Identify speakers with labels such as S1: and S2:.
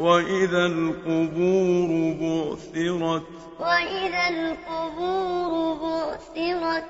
S1: وَإِذَا الْقُبُورُ بُعْثِرَتْ وَإِذَا الْقُبُورُ بُعْثِرَتْ